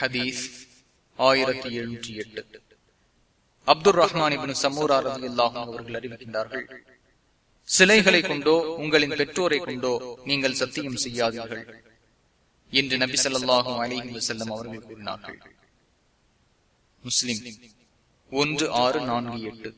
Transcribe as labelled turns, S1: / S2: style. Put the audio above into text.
S1: ஹதீஸ் ஆயிரத்தி எழுநூற்றி எட்டு. அப்துல் ரஹ்மான் இபின் சமூரா அவர்கள் அறிவிக்கின்றார்கள் சிலைகளை கொண்டோ உங்களின் பெற்றோரை கொண்டோ நீங்கள் சத்தியம் செய்யாதீர்கள் என்று நபி சொல்லாஹும் அலிஹி வசல்லம் அவர்கள் கூறினார்கள். முஸ்லிம் ஒன்று ஆறு நான்கு எட்டு.